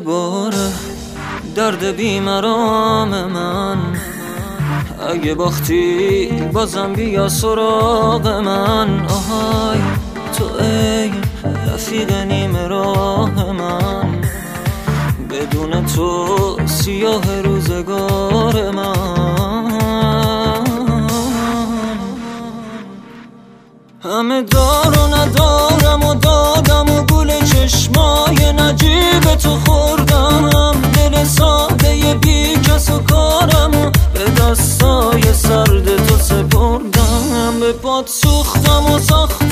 باره درد بیمرام من. اگه باختی بازم بیا سراغ من. آهای تو ای رفیق تو سیاه روزگار من. همه دار و ندارم و دادم و گل چشمای نجیب تو خوردم. دل ساده بی کس و کارم و به دستای سرد تو سپردم. به پاد سوختم و ساختم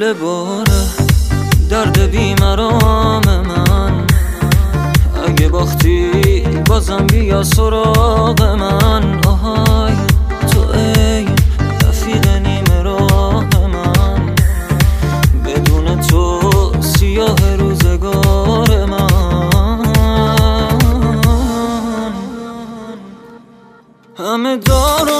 پول باره درد بیمرام من. اگه باختی بازم بیا سراغ من. آهای تو ای رفیق نیم راه من. بدون تو سیاه روزگار من. همه دار